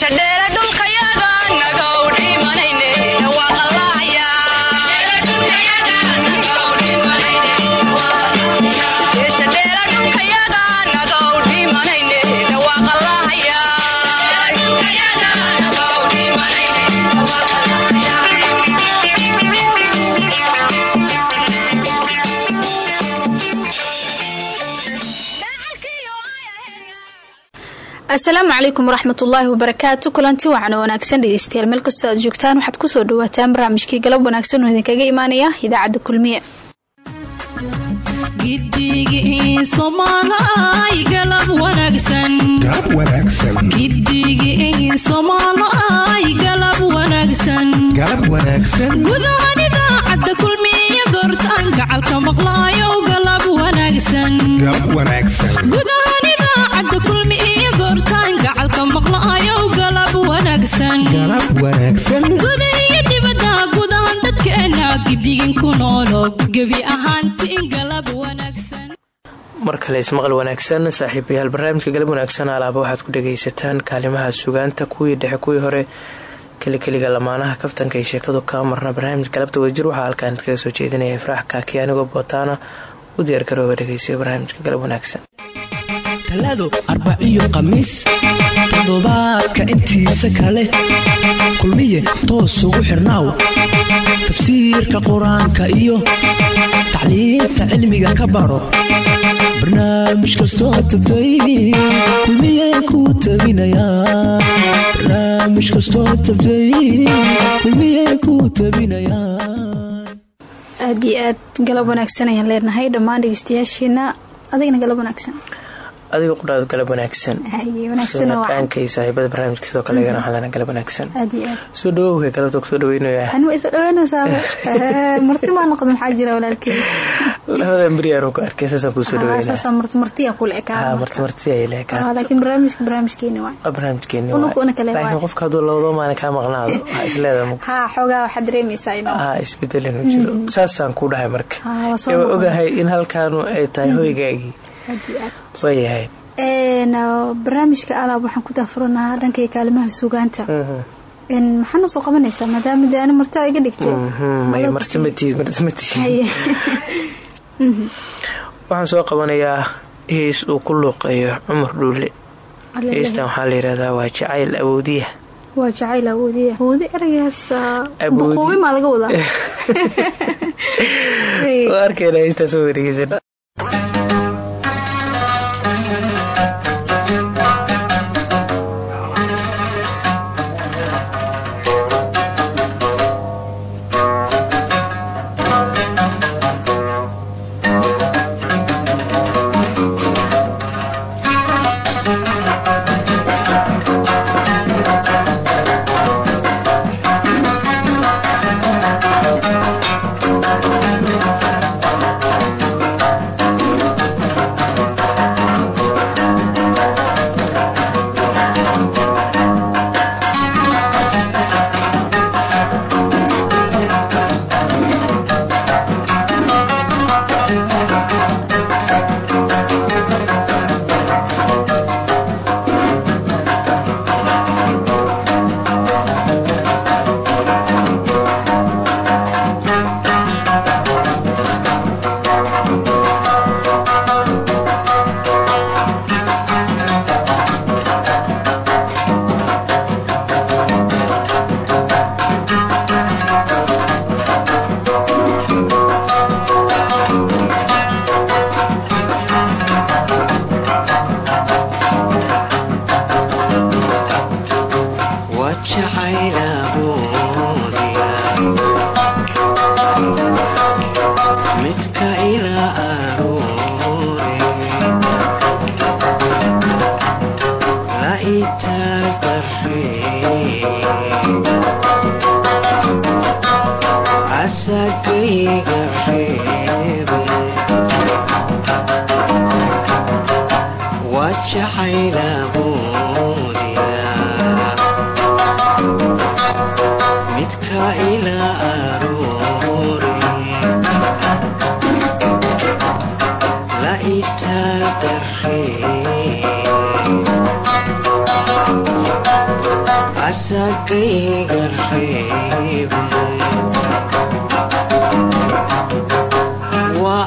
shadheer asalaamu calaykum waraxmat ullaahi wabarakaatu. Kulanti wacan oo wanaagsan dhegeystayaal. Meel kastoo aad joogtaan waxaad ku soo dhawaataan barnaamijkii galab wanaagsan oo idinkaga imaanaya idaacadda kulmiye. Goortaan gacalka maqlaayo galab wanaagsan idaacadda kulmi iyo goortaan gacalka maqla'ayow galab wanaagsanguda iyo dibadda gudahan dadkeena gidigin ku noolo gebi ahaantiin galab wanaagsan. Mar kale ismaqal wanaagsan saaxiibayaal barnaamijka galab wanaagsan alaaba waxaad ku dhagaysataan kaalimaha sugaanta kuwii dhexe kuwii hore kelikeliga lamaanaha kaftanka iyo sheekadu kaa marna barnaamij galabta wadajir. Waxaa halkaan kaga soo jeedinaya ifraax kaaki anigoo bootaana u diyaargarooba dhegeysiya barnaamijka galab wanaagsan talaado arbaciyo khamiis toddobaadka intiisa kale. Kulmiye toos ugu xirnaaw tafsiirka qur'aanka iyo tacliinta cilmiga ka baro. Barnaamij kastoo tabtay kulmiye ku tabinayaan aad iyo aad galab wanaagsan ayaan leenahay. Dhammaan dhegeystayaasheena adigna galab wanaagsan adiga qudhaad galab wanaagsan. Aankay saaxiibada barnaamijka sidoo kale igana waxaan leenahay galab wanaagsan. Soo dhawowka galabta ku soo beri aan ku arkay saasaan ku soo dhaweynmartimartiya kule martimartiya ay leekaa laakiin barnaamijka barnaamijkeeni waay barnaamijkeeni laakiin qofka hadduu labadoo maalin kaa maqnaado. Waxaa isleedahay haa xoogaa waxaa dareemaysaa inuu. Haa isbeddel inuu jiro. Saasaan ku dhahay marka. Waa ogahay in halkaanu ay tahay hoygaagii waayahay barnaamijka alaab waxaan ku daafuranahaa dhankay kaalimaha sugaanta maxaa noo soo qabanaysaa? Maadaama de ani martaa iga dhigtay. Waxaan soo qabanayaa hees uu ku luuqeeyo cumar dhuule heestan waxaa la yihahdaa waa jacayl awoodiya. Waa jacayl awoodiya. Awoodi eragaas duquubi maa laga wadaa? Arkeyna heestaa soo wareegeysan reebay waa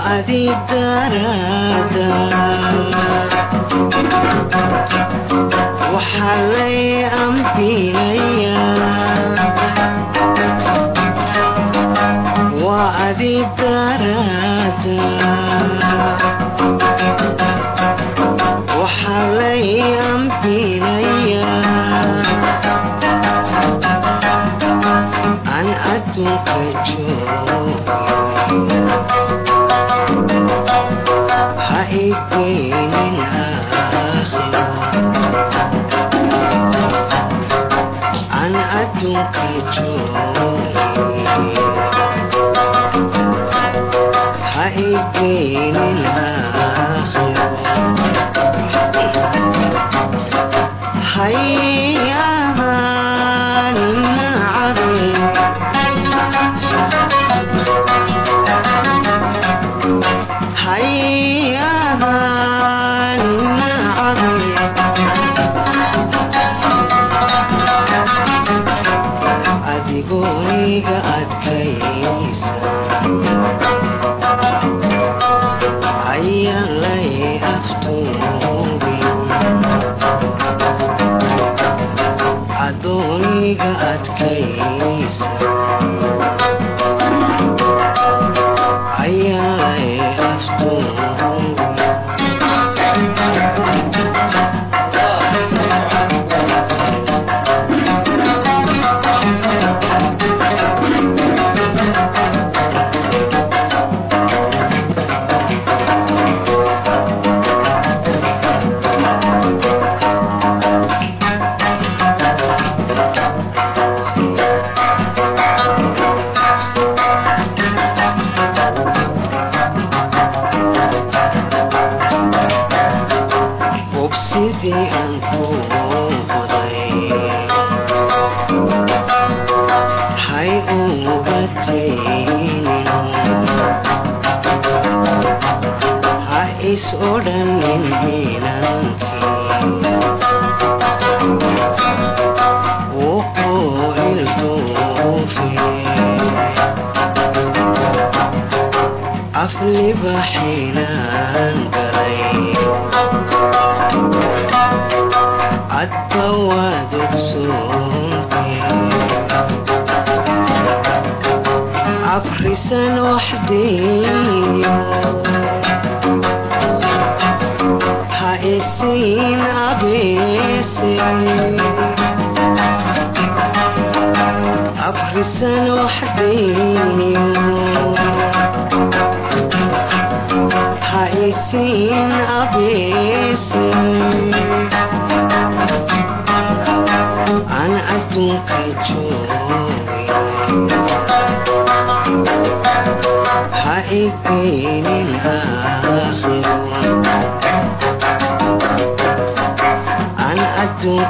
aan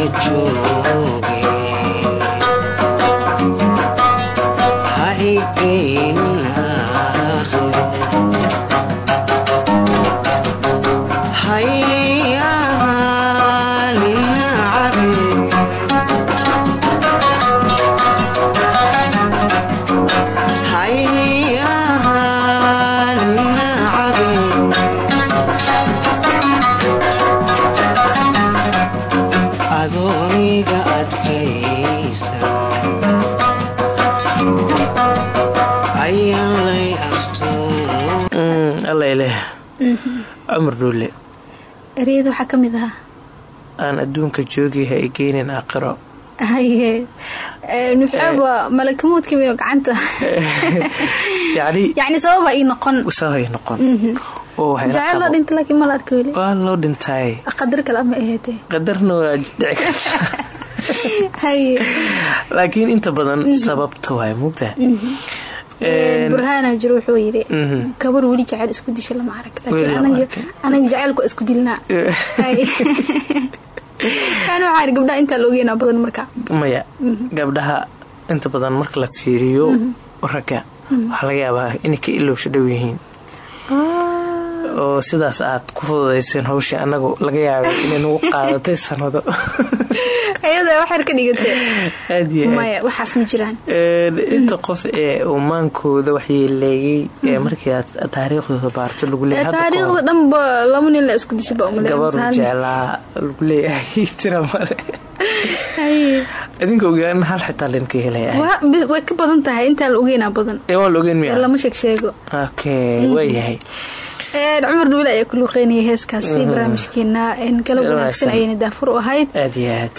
adunka cumar dhuule ereyada waxaa ka mid ahaa aan adduunka joogay ha igeynin aakhiro. Haye nuxaaba malakamoodka miyo gacanta. Yacni sababa ii noqon. Sabay noqon. Oo waxay la jaceyl la qabo. dhinta laakiin ma la arka weli. Waa loo dhintay. Qadar kale ama aheetee qadarna waa dhici karta haye laakiin inta badan sababta waay mugta burhaana jiro wuxuu yidhi Mhm. gabar weli jaceyl isku disha lama arag anaga jaceylku isku dilnaa Haye. yani waxaa yidhi gabdhaha intaa la ogeynaa badan marka maya gabdhaha inta badan marka la fiiriyo ragga waxaa laga yaabaa inay ka ilowsho dhow yihiin oo sidaas aad ku fududayseen hawshii annagu laga yaabay inay nagu qaadatay sanado inta qof ee umaankooda waxyeeleeyey ee markii aad taariikhdooda baarto lagu leeyahay hadda taariikhda kahor dhanba laba nin la isku disha ba gabaru jeclaa lagu leeyahay tira male idinka ogaan hal xitaa linka helaya Waa- bis- way ka badan tahay intaa la ogeynaa badan. Ee waa la ogeyn sheeg sheego. Okay waayahay cumar dhuule ayaa ku luuqeynaya heeskaasi barnaamijkeena een, galab wanaagsan ayayna daafur u ahayd. Aad iyo aad.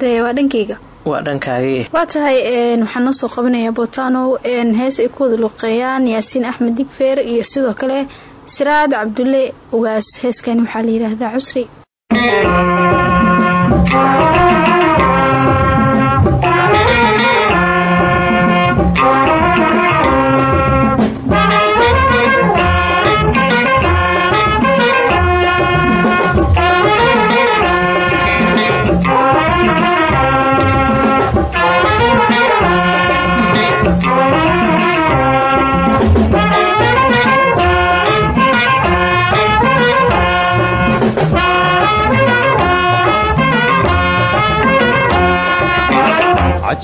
Dee waa dhankayga? Waa dhankaagii waa tahay waxaan noo soo qabanayaa botano. Een, hees ay ku wada luuqeeyaan yaasiin axmed digfeer iyo sidoo kale siraad cabdulle ugaas. Heeskani waxaa la yidhaahdaa cusri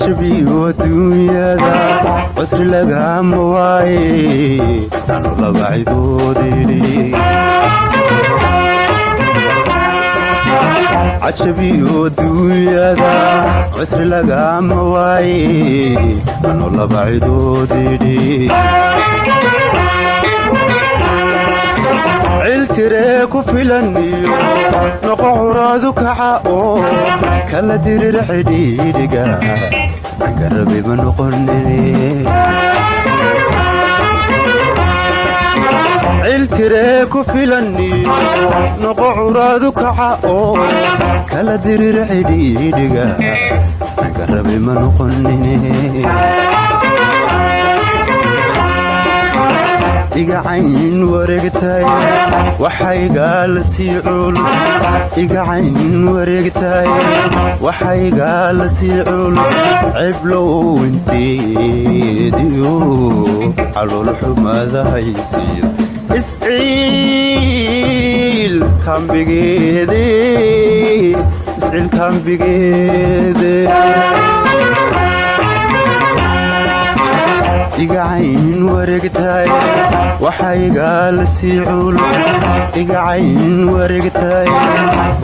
cajabiyo adduunyada qasri lagama waaye tanu laba cidoodidhi cajabiyo adduunyada qasri lagama waaye tanu laba cidoodidhi ciltiree ku filan iyo noqo curaadu kaca oo kala dirir xidhiidhiga angarabima noqonine ciltiree ku filan iyo noqo curaadu kaca oo kala dirir xidhiidhiga angarabima noqonine igacayn wareegtay. Waxaygaal sii culus igacayn wareegtay. Waxaygaal sii culus ciblow inteediyo calool xumada haysiyo isciil kambigeede isciil kambigeede igacayn wareegtay waxaygaal sii culus igacayn wareegtay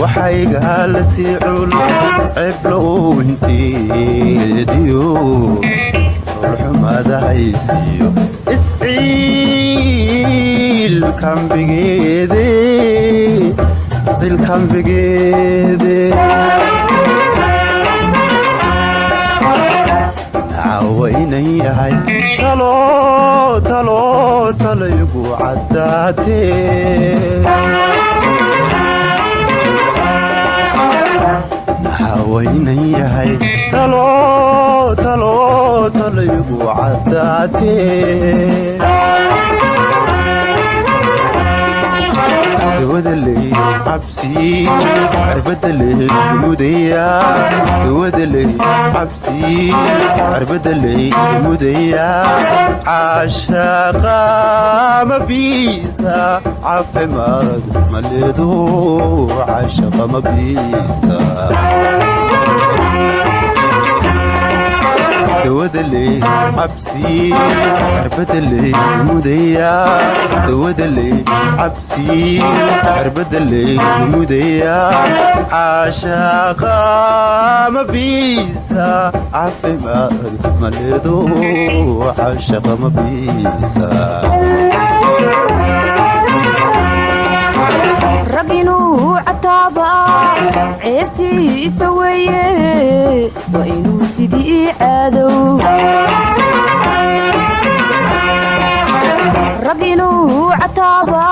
waxaygaal sii culus ciblow inteediyo olxumada haysiyo. Cilkambigeede cilkambigeede cawaynan yahay talo talo talaygu caddaatee. Hawaynan yahay talo talo talaygu caddaatee dawadaley cabsi arbadaley mudaya dawadaley cabsi arbadaley mudaya caashaqa mabiisa caafimaad maleedo caashaqa mabiisa dawadaley cabsi arbadaley mudaya dawadaley cabsi arbadaley mudaya caashaqa mabiisa caafimaad maleedo caashaqa mabiisa rag inuu cataaba ceebtiisa weeye waa inuu sidii caadow rag inuu cataaba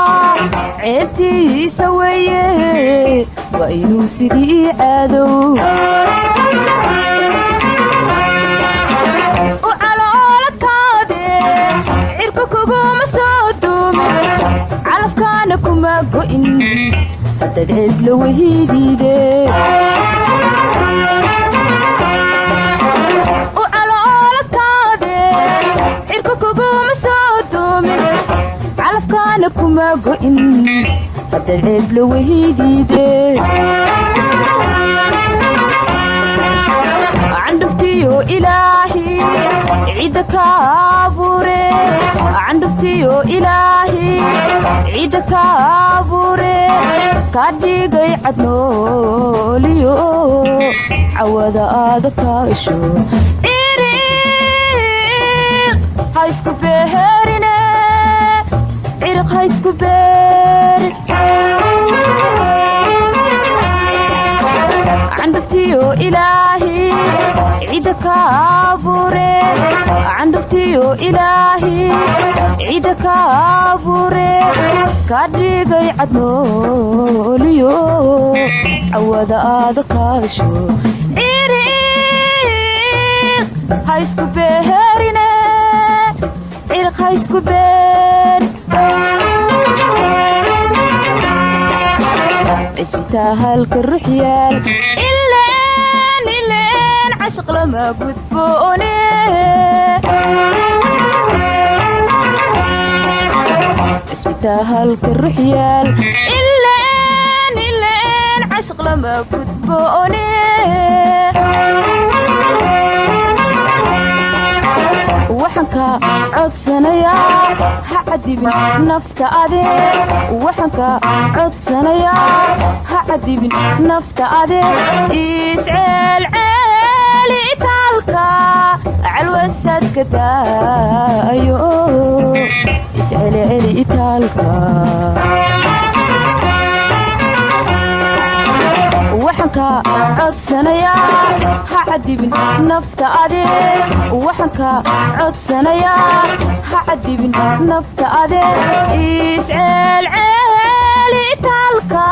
ceebtiisa weeye waa inuu sidii caadow go'in haddaad ceeb la wahidiide u caloolakaade cirka kuguma kuma go'in haddaad ceeb la wahidiide candhuftiyo ilaahi cidda ka abuure candhuftiyo ilaahi cidda ka abuure ka dhigay cadnooliyo cawada aada kaasho iriq ha isku beherine ciriq ha isku beerin candhuftiyo ilaahi cidda ka abuure candhuftiyo ilaahi cidda ka abuure ka dhigay cadnooliyo cawada aada kaasho iriq ha isku beherine ciriq ha isku beer cisbitaalka ruux yaal ileen cashaq lama gudboone cisbitaalka ruux yaal ileen ileen cashaq lama gudboone waxaan ka codsanayaa ha cadibin nafta adeer waxaan ka codsanayaa ha cadibin nafta adeer isceelceeli itaalka calwasaadka daayo isceelceeli itaalka waxaan ka codsanayaa ha cadibin nafta adeer waxaan ka codsanayaa ha cadibin nafta adeer isceelceeli itaalka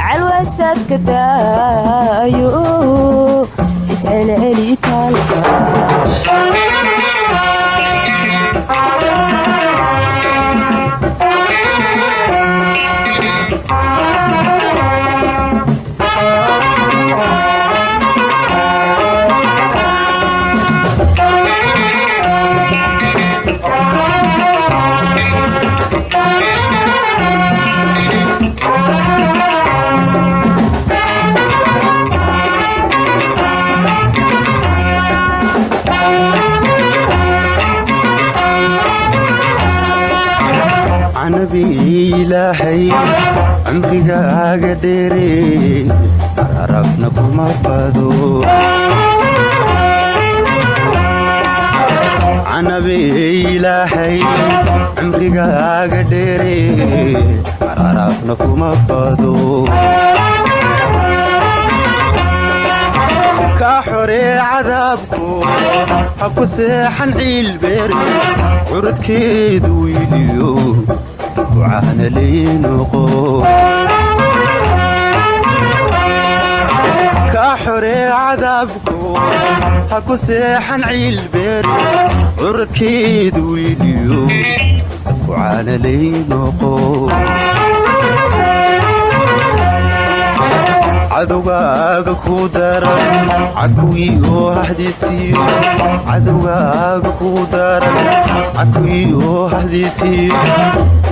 calwasaadka daayo isceelceeli itaalka canabi ilaahay cimrigaaga dheere ararafna kuma bado nabi ilaahay cimrigaaga dheere cararaafna kuma kaa xoree cadaabku ha ku seexan ciilbeeri curudkeedu wiiliyo xoree cadaabku ha ku seexan ducaana lay noqo cadowgaaga ku daran cakuwii oo hahdiisiiyo cadowgaaga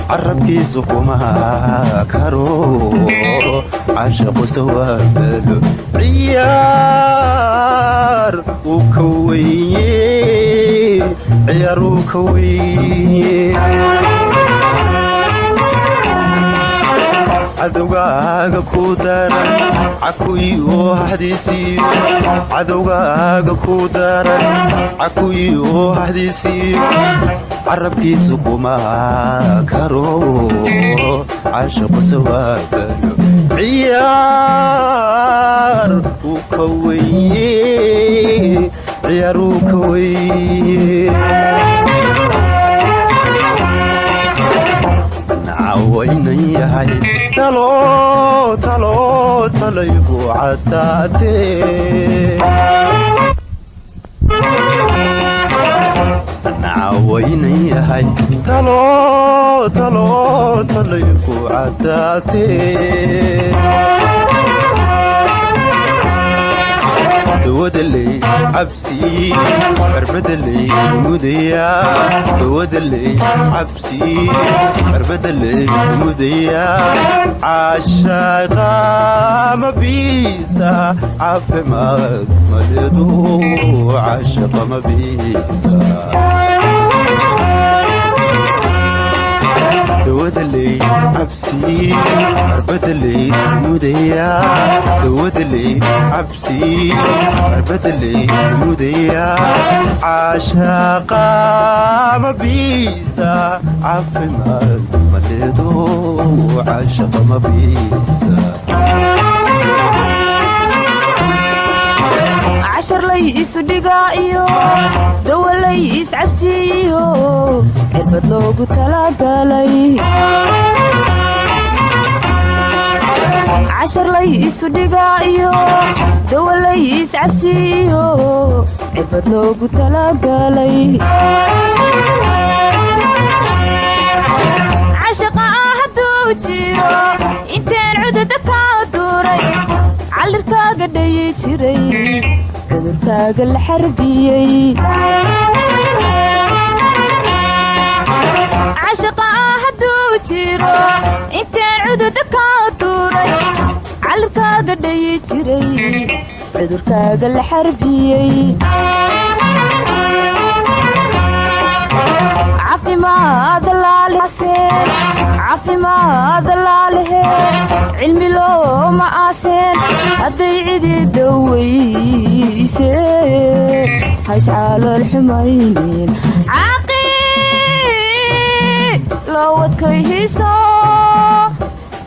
carabkiisu kuma karo. Cashaquse waa balo ciyaar uu ka wenye ciyaar uu ka wenye cadowgaaga ku daran cakuwii oo hahdiisiiyo cadowgaaga ku daran cakuwii oo hahdiisiiyo carabkiisu kuma karo cashaquse waa balo ciyaar uu ka wenye ciyaar uu ka wenye waynan yahay nacawaynan yahay talo talo talaygu caddaatee. Dawadaley cabsi. Arbadaley mudayaa. Dawadaley cabsi. Arbadaley mudayaa. Caashaaqa mabiisa caafimaad maleedu caashaqa mabiisa dawadaley cabsi arbadaley mudayaa dawadaley cabsi arbadaley mudayaa caashaaqa mabiisa caafimaad maleedo caashaqa mabiisa casharlay isu dhigaa iyo dawalay iscabsiiyo cirbad loogu talagalay casharlay isu dhigaa iyo dawalay iscabsiiyo cirbad loogu talagalay hadduu jiro inteen cudada kaa duuray? Callirkaaga dhayi jiray cudurkaaga la xarbiyey cashaqa ah hadduu jiro inteen cudada kaa duuray callirkaaga dhayi jiray cudurkaaga caafimaad laalehe cilmi looma aaseen hadday cidi dawayse hayscaalool xumaynin caqilow adkayhiso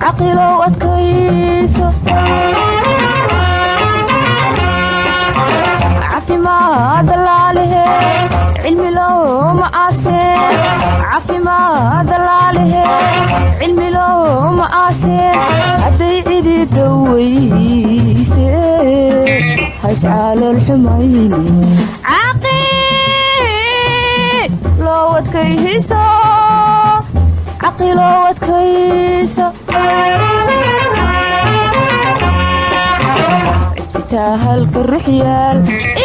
caqilow adkayso caafimaad laalehe cilmi looma aaseen caafimaad laalehe cilmi looma aaseen hadday cidi dawayse hayscaalool xumaynin caqilow adkayhiso caqilow adkayso cisbitaalka rux yaal ileen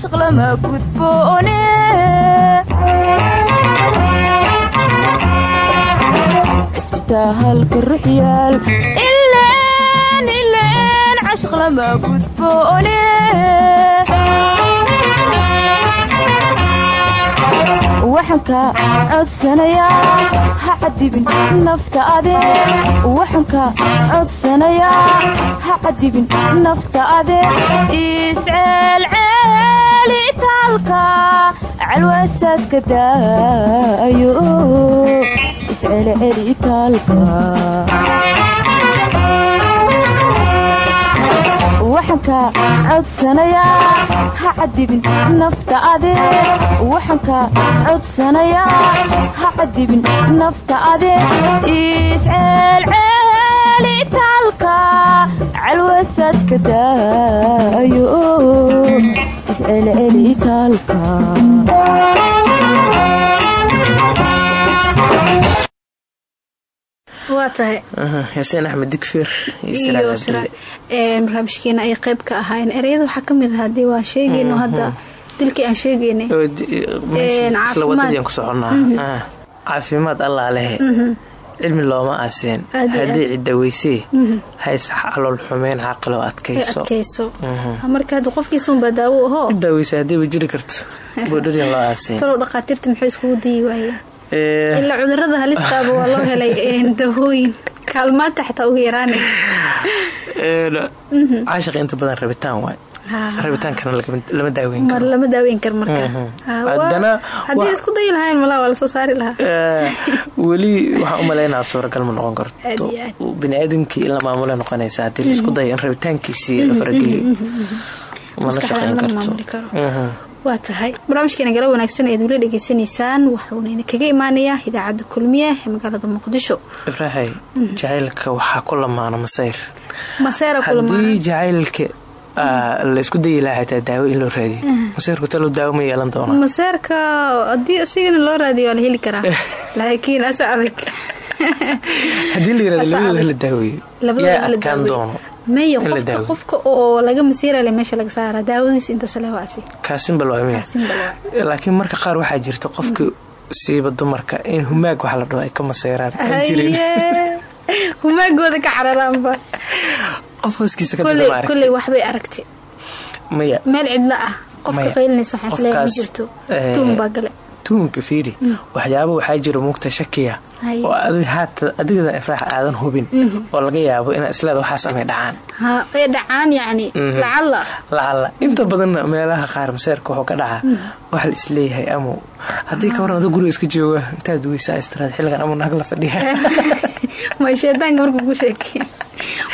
cashaq lama gudboone cisbitaalka rux yaal ileen ileen gudboone waxaan ka codsanayaa ha cadibin nafta adee waxaan ka codsanayaa ha cadibin nafta adee isceelceel celceli itaalka calwasadka daayo iscelceli itaalka waxaan ka codsanayaa ha cadibin nafta adeeg waxaan ka codsanayaa ha cadibin nafta adeeg isceelceeli itaalka calwasadka daayo isceelceeli itaalka waa tahay yaasiin axmed iyo barnaamijkeena ay qayb ka ahaayeen ereyada waxaa ka mid ahaa dee waa sheegayno hadda dilkii aan isla caafimaad. wadadii cilmi looma iyo haddii cidda weysee hays calool xumeyn caaqiloo ay adkayso. Adkayso. Marka hadda qofkiisunbaa daawo ahoo cidda weyse haddiiba jiri karto boodharian loo waayeen Eh, een, caashiqa inta badan rabitaan waay lama daaweyn mar karo lama daaweyn kar marka. Mhm. Ha, waa- Haddana haddii wax- isku dayi lahayn malaa waa la soo saari lahaa. Eh, weli waxaan u malaynaa suuragal ma noqon karto. Biniaadamkii in la maamula noqonaysa haddii la isku dayo in rabitaankiisii la farageliyo mana Maskaxda shaqayn karto. Mhm. waa tahay. Barnaamijkeena gala wanaagsan ayaad weli dhegaysanaysaan waxuuna idinkaga imaanayaa idaacadda kulmiye ee magaalada muqdisho. Ibraahay jacaylka waxaa ku lamaana masayr haddii jacaylka ah, la isku dayi lahaa xitaa daawo in loo raadiyo. Masayrku talo daawo ma yeelan doona maseerka haddii isigana loo raadiyo waa la heli karaa. Laakiin asa adag. Haddii la yiraahdo labadooda la daaweeyo yaa adkaan doono maya qofka qofka oo laga masiirale meesha laga saara daawadiisa inta sale waasi kaasin balwaamiya laakiin marka qaar waxaa jirta qofka siiba dumarka in humaag wax la dhaho ay ka maseyraan aan jirin humaagooda ka cararaanba qof hooskiisa ka koley daba koley waxbay aragtay. Maya. Meel cidla ah. Qofka qaylinaysa waxaan is leeyahay ma jirto. Eh, tuun baa gale tuunka fiiri. Waxyaaba waxaa jira mugta shakiya oo adigada ifraax aadan hubin oo laga yaabo inaa isleeda waxaas amay dhacaan. Dhacaan yacni. Mhm. lacalla. Inta badanna meelaha qaar maseerka wuxuu ka dhacaa waxa la is leeyahay ama haddii ka waran adoo guriga iska jooga intaad weysaa istiraad xilligan ama naag la fadhiya ma shaydaanka markuu ku sheekay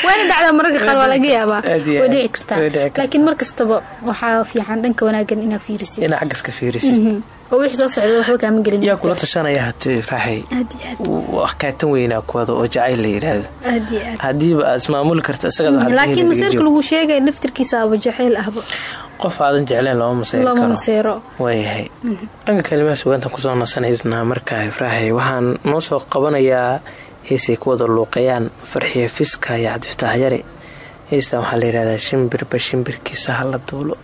waana dhacdaa mararka qaar waa laga yaabaa. Way dhici kartaa. Laakiin mar kastaba waxaa fiican dhanka wanaagan inaa fiirisid. Inaa caggas ka fiirisid. Mhm. oo wixii soo socda waxba kaama gelin. Yaa kula tashanaya iyo aad. Wax kaatan weynaa kuwada oo jacayl la yidhaahdo iyo aad. Ismaamuli karta waxaad laakiin joogo. lagu sheegaya naftirkiisa aba jacayl ahba. Qof aadan jecleen looma maseero. Waayahay dhanka kalimaha sugaantan ku soo nasanaysnaa markaa ifraaxay waxaan noo soo qabanayaa heesay ku wada luuqayaan farxiyo fiska iyo cabdiftaax yare heestan waxaa la yidhahdaa shimbirba shimbirkiisa hala duulo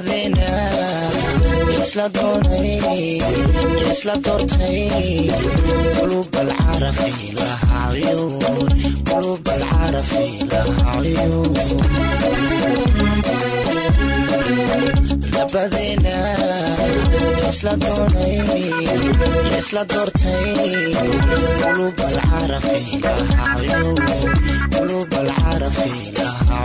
labadeena isla doonay isla doortay qulub alcarafi laha cuyuun qulub alcarafi laha cuyuun labadeena isla doortay qulub alcarafi laha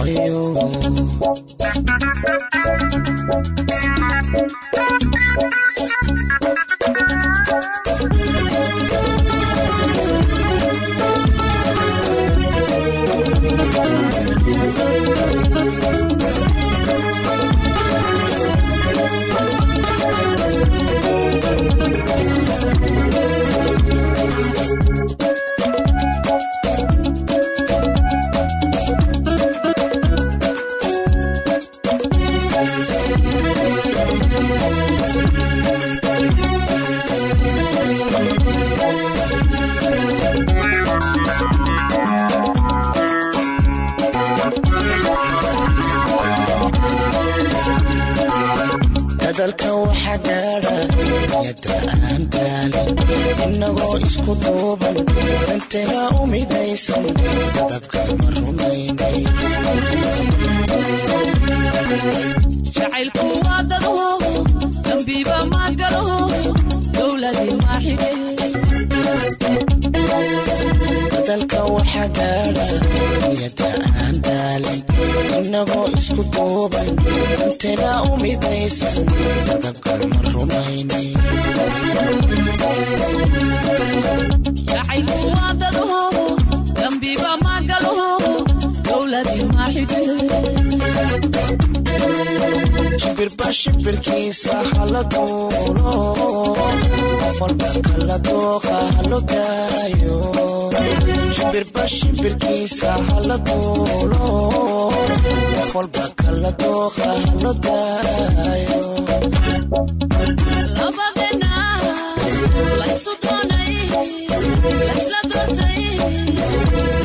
isku duuban dantena u midaysan dadabka ma rumaynay. Jacaylku waa dadho dambiiba ma galo dowladii ma xige dadalka waxa gaadha yadda aan daalin. Innagoo isku duuban dantena u midaysan dadabka ma rumaynay shimbirba shimbirkiisa hala duulo qof walba kala dooqa halo daayo. Shimbirba shimbirkiisa hala duulo qof walba kala dooqa halo daayo labadeena laysu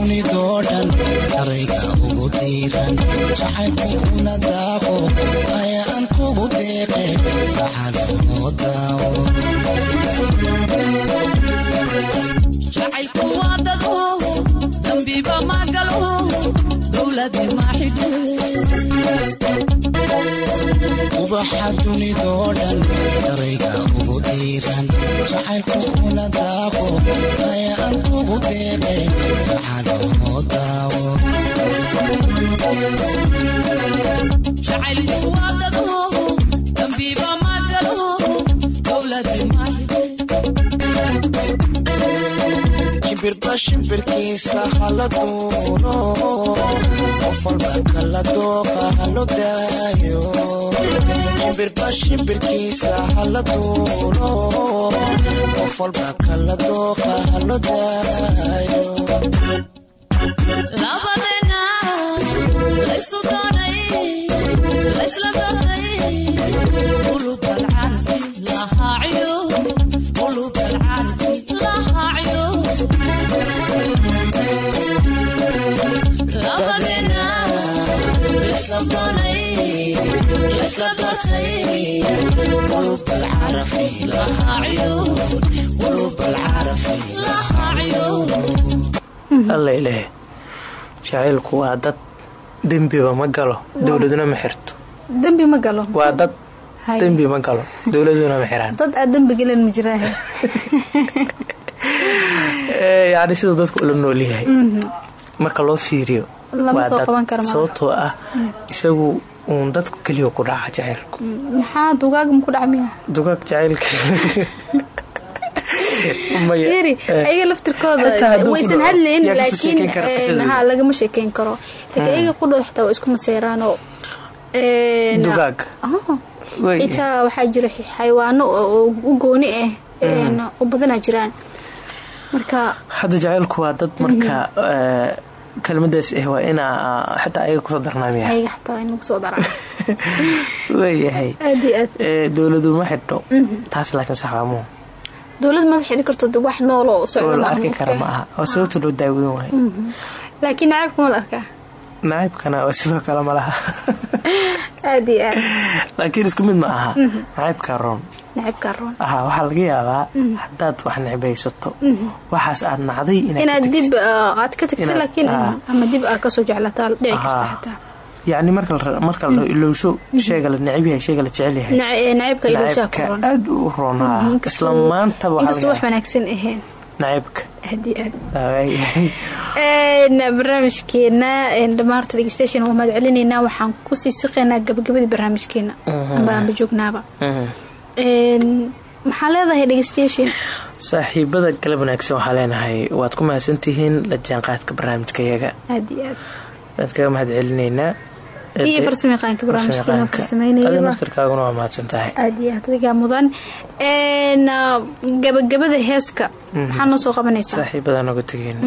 dunidoo dhan darayga ugu diiran jacaylku una daaqo ayaan kugu deeqe gacanoo daawo. Jacaylku waa dambiba dowladi ubaxa dunidoo dhan darayga ugu diiran jacaylku shimbirba shimbirkiisa hala duulo qof walba kala dooqa halo daayo shimbirba shimbirkiisa hala duulo qof walba kala dooqa halo daayo labadena laysu doonay laysla doortay isla doortay alla ilaahe jacaylku waa dad dembiba ma galo dowladuna ma xirto. dembi ma galo. Waa dad dembi ma galo dowladuna ma xiraan. Dad aad dembi gelan ma jiraahe Ee, yacni siduu dadku ula nool yahay. Marka loo fiiriyo Sababtoo ah isagu uun dadku keliya ku dhaca jacaylku. Maxaa dugaag ma ku dhaca miya? Dugaag jacaylka. Yeri eh, ayaga laftirkooda waysan hadlayn laakiin ha lagama sheekeyn karo? Ayaga ku dhow xitaa waa isku maseeraanoo een, dugaag. ah, xitaa waxaa jira xayawaano u gooni ah u badanaa jiraan. Marka hadda jacaylku waa dad marka eh, kelmadaas ah waa inaa xataa ayaga ku soo aad Eh, dowladu ma xidho. Taas laakiin sax waa dowlad ma xidhi karto de wax nool oo socda arki kara ma aha. Oo sababta loo daaweyn waayo laakiin nacaybka ma la arkaa. Nacaybkana oo sidoo kale ma laha. Aad iyo aad. Laakiin isku mid ma aha. Nacaybka roon nacaybka roon waxaa laga yaabaa haddaad wax necbaysato. Waxaas aad nacday ah. ama dib aad ka soo jeclataa dhici karta Ahaa. xataa. Yacni marka la ilowsho sheega la necab yahay sheega la jecel yahay. Naca- nacaybka iloshaa ku nacaybka roon. aad u roonaa isla maantaba. Een, barnaamijkeena een, dhamaarta dhegeystayaashan waa mahad celinaynaa waxaan ku sii siqaynaa gabagabadii barnaamijkeena. Amba aanba joognaaba maxaa leedahay dhegeystayaashan saaxiibada galab wanaagsan waxaa leenahay waad ku mahadsantihiin la jaanqaadka barnaamijka yaga aad kaga mahad celinaynaa iyo farsamayaqaanka barnaamijkeena farsameynayaba naftirkaaguna waa mahadsan tahay aad iyo aad adigaa mudan. Uh, gabagabada heeska maxaa noo soo qabanaysaa? Saaxiibada noga tegeen.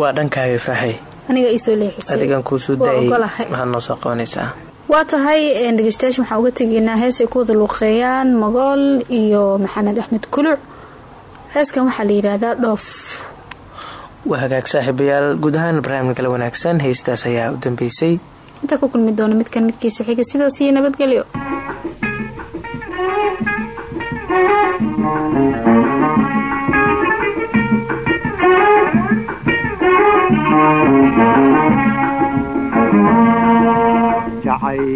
Waa dhankaaga faahay aniga iisoo leexisay. Adigan kuu soo Waa daayay maxaad noo soo qabanaysaa waa tahay een, dhegeystayaasha waxaan uga tegaynaa hees ay ku wada luuqeeyaan magool iyo maxamed axmed kuluc. Heeskan waxaa la yidhaahdaa dhoof waa hagaag saaxiibayaal guud ahaan barnaamij kale wanaagsan. Heystaas ayaa u dambeysay. Intaa ku kulmi doona midkan midkiisa xiga sidaas iyo nabadgelyo Thank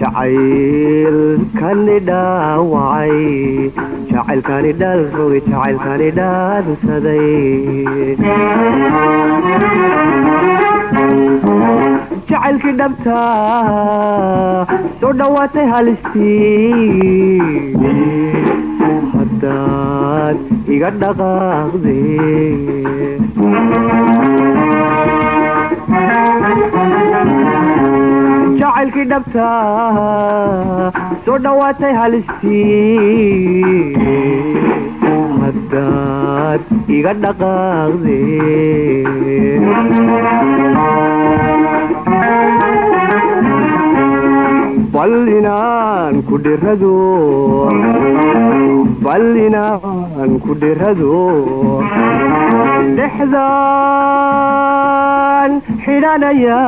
jacaylkani dhaawacay jacaylkani dhaalan rogay jacaylkani dhaansaday jacaylkii dhabta soo dhowaatay halistii haddaad iga dhaqaaqde jacaylkii dhabta soo dhowaatay halistii haddaad iga dhaqaaqde bal inaan ku dhirado bal inaan ku dhirado dhexdaan xidhanaya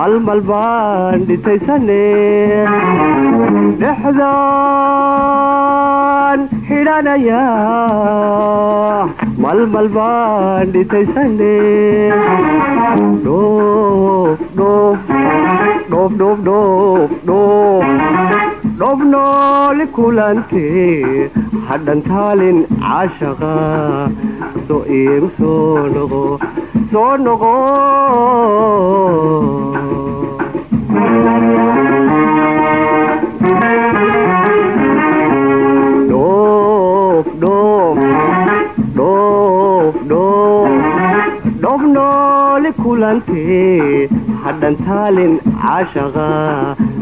malmal baan dhitaysane dhexdaan xidhanaya malmal baan dhitaysane dhoof dhoof dhoof dhoof dhoof dhoof dhoof nooli kulante hadhan taalin caashaqa soo iigu soo noqo soo noqo dhoof dhoof dhoof dhoof dhoof nooli kulante hadhan taalin caashaqa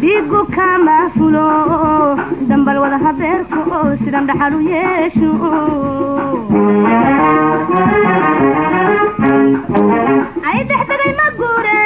dhigu kama fulo dambal wada habeerka oo sidan dhaxal u yeesho ay dexdegay ma guure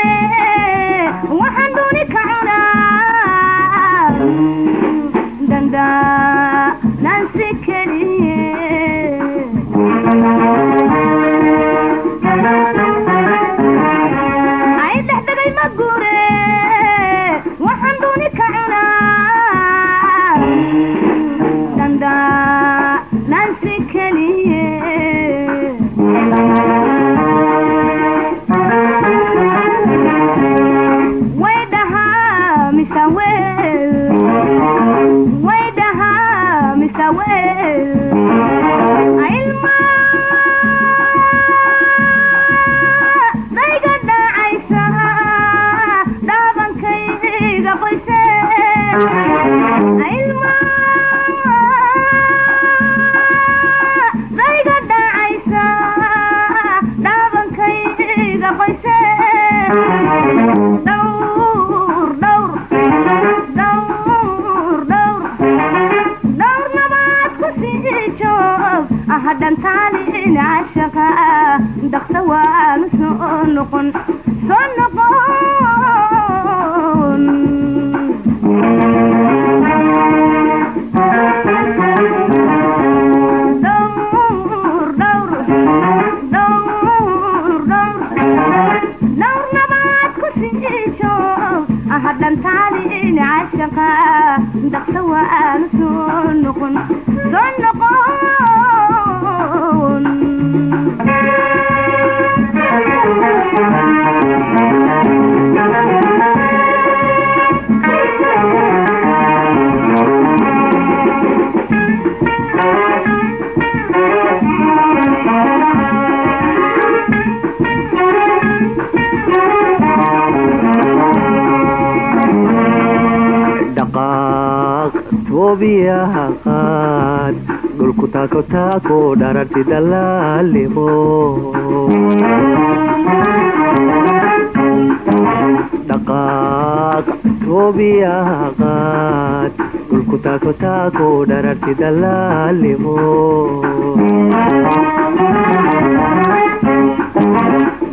toobiyaha qaad dhulku taako taako dhararti dalaalimo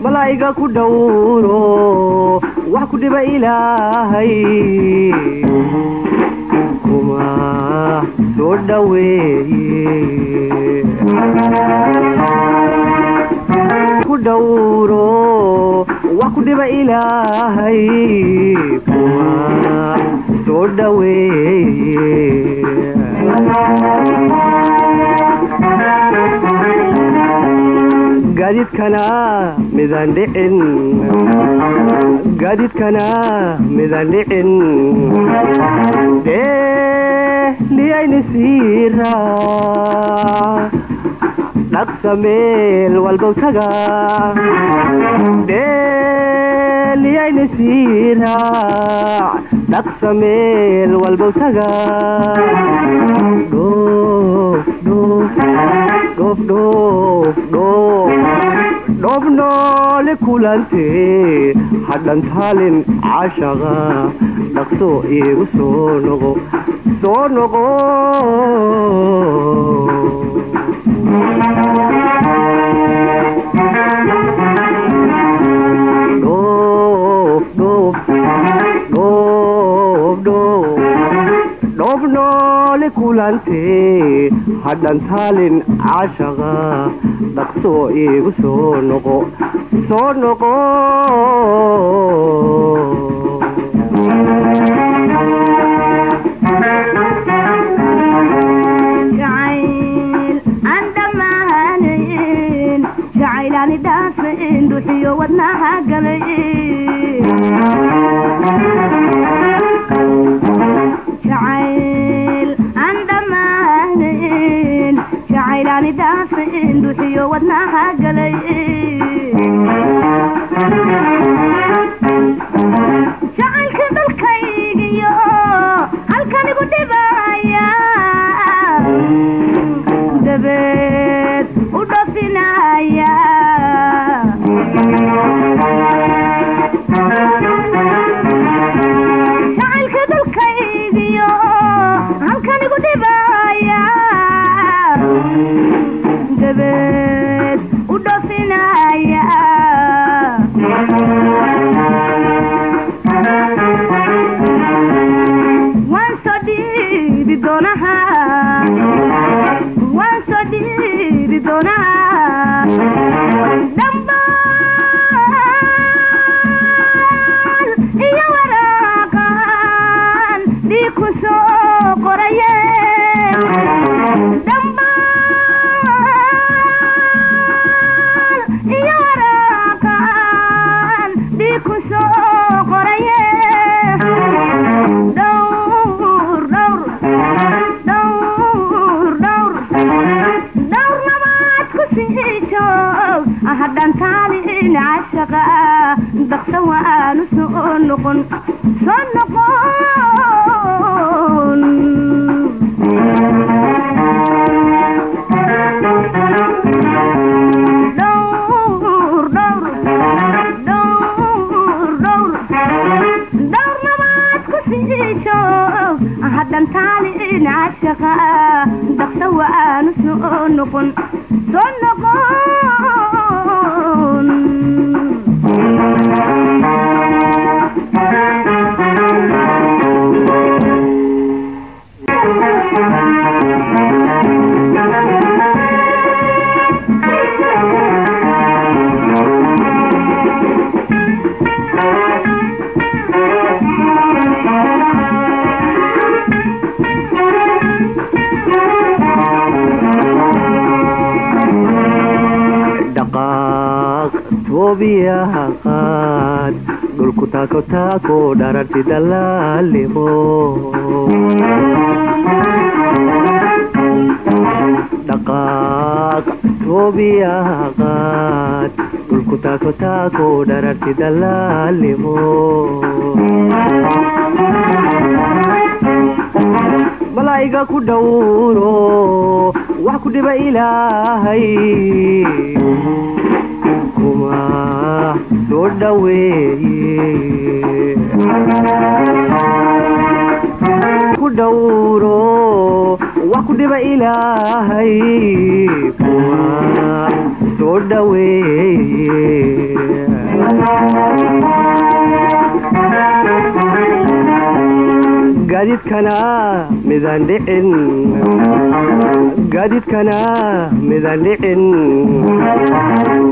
malaa'iga ku dhowro wax ku dhiba ilaahay soo dhoweeye ku dhowro wax ku dhiba ilaahay soo dhoweeye gaadiidkana midaan dhicin gaadiidkana midaan dhicin dheeliyayni siira dhaqsa meel walbow taga dheeliyayni siira dhaqsa meel walbow taga dhoof noole kulantee hadhan taalin cashaqa dhaqso iigu soo noqo soo noqo dhoof dhoof dhoof dhoof dhoof noole kulantee hadhan taalin cashaqa dhaqso iigu soo noqo soo noqo jacaylaani dhaafayn duxiyo wadnaha galay jacayl aan dhammaanayn jacaylaani dhaafayn duxiyo wadnaha galay cashaqa daqsa waanu soo noqon soo noqon dhowr nabaad ku sii joog hadhan taalin cashaqa daqsa noqon soo noqon dhararti dalaalimo dhaqaaq toobiyaha qaad dhulku taako taako dhararti dalaalimo balaa'iga ku dhowro wax ku dhiba ilaahay kuma soo dhoweeye ku dhowro wax ku soo dhoweeye gaadiidkana midaan dhicin gaadiidkana midaan dhicin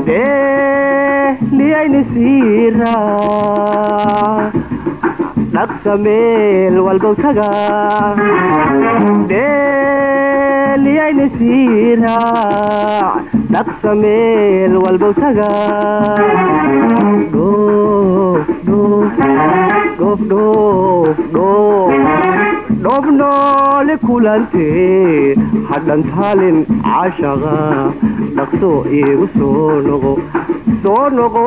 dheeliyayni siira dhaqsa meel walbow taga dheeliyayni siira dhaqsa meel walbow taga dhoof noole kulantee hadhan taalin cashaqa dhaqso iigu soo noqo soo noqo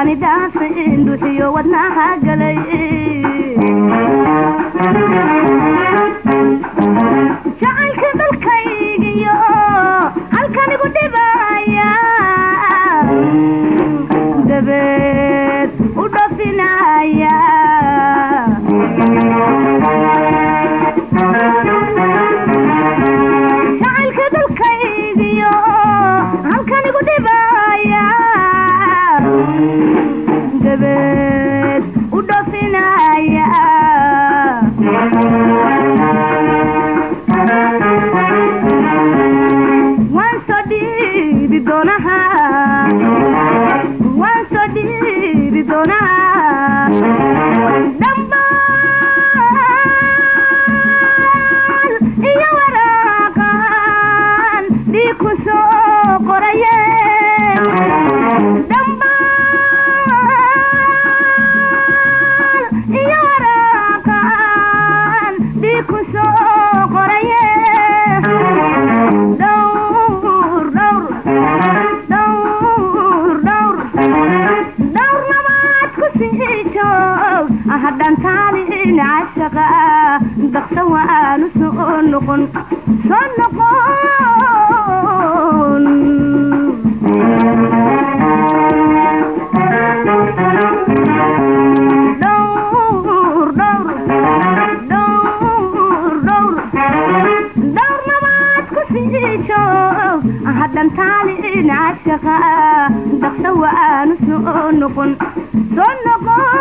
jacaylaani dhaafayn duxiyo wadnaha galay jacaylka dalkaygiyo halkanigu dhibaya noqon soo noqon dhowr nabaad ku cashaqa daqsa waanu soo noqon soo noqon